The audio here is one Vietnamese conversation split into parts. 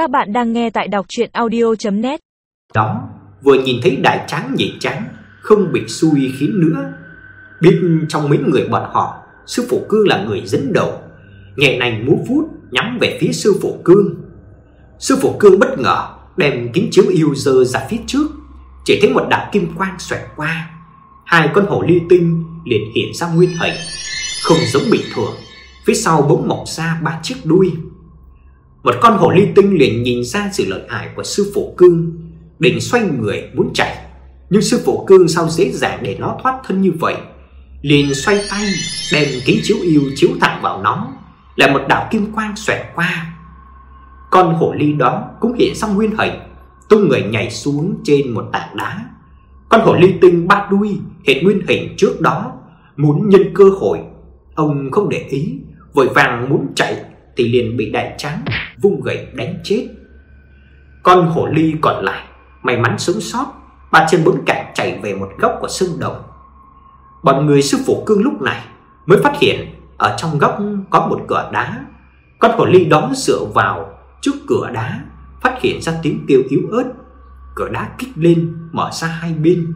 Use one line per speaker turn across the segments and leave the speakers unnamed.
Các bạn đang nghe tại đọc chuyện audio.net
Đó, vừa nhìn thấy đại tráng nhị tráng, không bị xui khiến nữa. Biết trong mấy người bọn họ, sư phụ cương là người dẫn đầu, nhẹ nành múa vuốt nhắm về phía sư phụ cương. Sư phụ cương bất ngờ đem kính chiếu yêu dơ ra phía trước, chỉ thấy một đạo kim quang xoẹt qua, hai con hổ ly tinh liền hiện ra nguyên hình, không giống bình thường, phía sau bỗng mọc ra ba chiếc đuôi. Một con hổ ly tinh liền nhìn ra sự lợi hại của sư phụ cương, định xoay người muốn chạy, nhưng sư phụ cương sao dễ dàng để nó thoát thân như vậy, liền xoay tay đem kính chiếu yêu chiếu thẳng vào nó, lại một đạo kim quang xoẹt qua. Con hổ ly đó cũng hiện xong nguyên hình, tung người nhảy xuống trên một tảng đá. Con hổ ly tinh ba đuôi hiện nguyên hình trước đó, muốn nhân cơ hội, ông không để ý, vội vàng muốn chạy thì liền bị đại tráng vung gậy đánh chết. Con hổ ly còn lại may mắn sống sót, ba chân bốn cẳng chạy về một góc của sương đồng. Bọn người sư phụ cương lúc này mới phát hiện ở trong góc có một cửa đá. Con hổ ly đó dựa vào trước cửa đá, phát hiện ra tiếng kêu yếu ớt. Cửa đá kích lên, mở ra hai bên.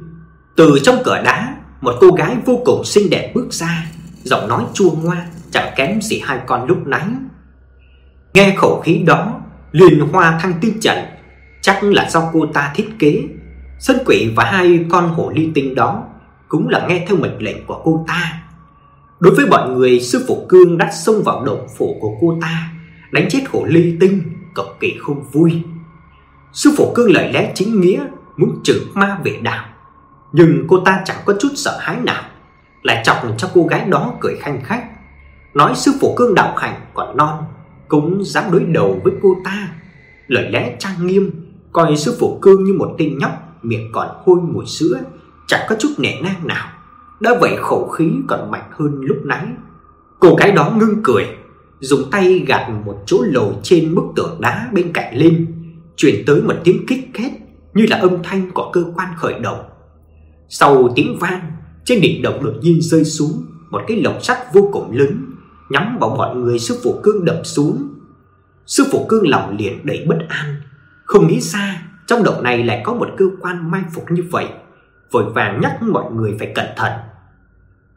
Từ trong cửa đá, một cô gái vô cùng xinh đẹp bước ra, giọng nói chua ngoa chẳng kém gì hai con lúc nãy. Nghe khẩu khí đó, liền hoa thăng tinh trận, chắc là do cô ta thiết kế. Sơn quỷ và hai con hổ ly tinh đó cũng là nghe theo mệnh lệnh của cô ta. Đối với bọn người, sư phụ Cương đã xông vào động phủ của cô ta, đánh chết hổ ly tinh, cực kỳ không vui. Sư phụ Cương lời lẽ chính nghĩa, muốn trừ ma về đạo, nhưng cô ta chẳng có chút sợ hãi nào, lại chọc cho cô gái đó cười khanh khách, nói sư phụ Cương đạo hành còn non, cũng dám đối đầu với cô ta. Lời lẽ trang nghiêm, coi sư phụ Cương như một tên nhóc miệng còn hôi mùi sữa, chẳng có chút nể nang nào. Đã vậy khẩu khí còn mạnh hơn lúc nãy. Cô gái đó ngưng cười, dùng tay gạt một chỗ lồi trên bức tường đá bên cạnh lên, truyền tới một tiếng kích két như là âm thanh của cơ quan khởi động. Sau tiếng vang, trên đỉnh động đột nhiên rơi xuống một cái lồng sắt vô cùng lớn, nhắm vào mọi người sư phụ Cương đập xuống. Sư phụ Cương lòng liền đầy bất an, không nghĩ ra trong động này lại có một cơ quan mai phục như vậy, vội vàng nhắc mọi người phải cẩn thận.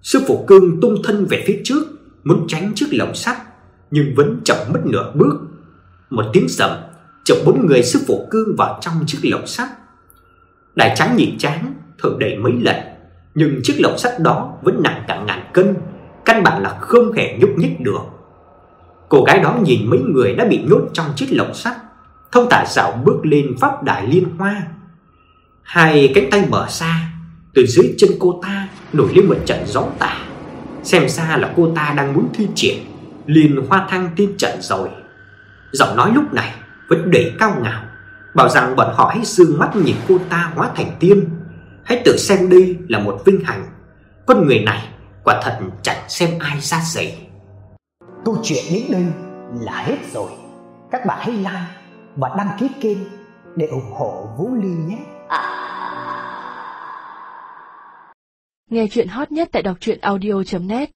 Sư phụ Cương tung thân về phía trước, muốn tránh trước lồng sắt, nhưng vẫn chậm mất nửa bước. Một tiếng sầm, chụp bốn người sư phụ Cương vào trong chiếc lồng sắt. Đại tráng nhìn tráng thở đầy mấy lần, nhưng chiếc lồng sắt đó vẫn nặng cả ngàn cân, căn bản là không hề nhúc nhích được. Cô gái đó nhìn mấy người đã bị nhốt trong chiếc lồng sắt, thông tả dạo bước lên pháp đài liên hoa. Hai cánh tay mở ra, từ dưới chân cô ta nổi lên một trận gió tả. Xem ra là cô ta đang muốn thi triển liên hoa thăng tiên trận rồi. Giọng nói lúc này vẫn đầy cao ngạo, bảo rằng bọn họ hãy dương mắt nhìn cô ta hóa thành tiên, hãy tự xem đây là một vinh hạnh. Con người này quả thật chẳng xem ai ra gì.
Câu chuyện đến đây là hết rồi. Các bạn hãy like và đăng ký kênh để ủng hộ Vũ Ly nhé.
Nghe chuyện hot nhất tại đọc audio.net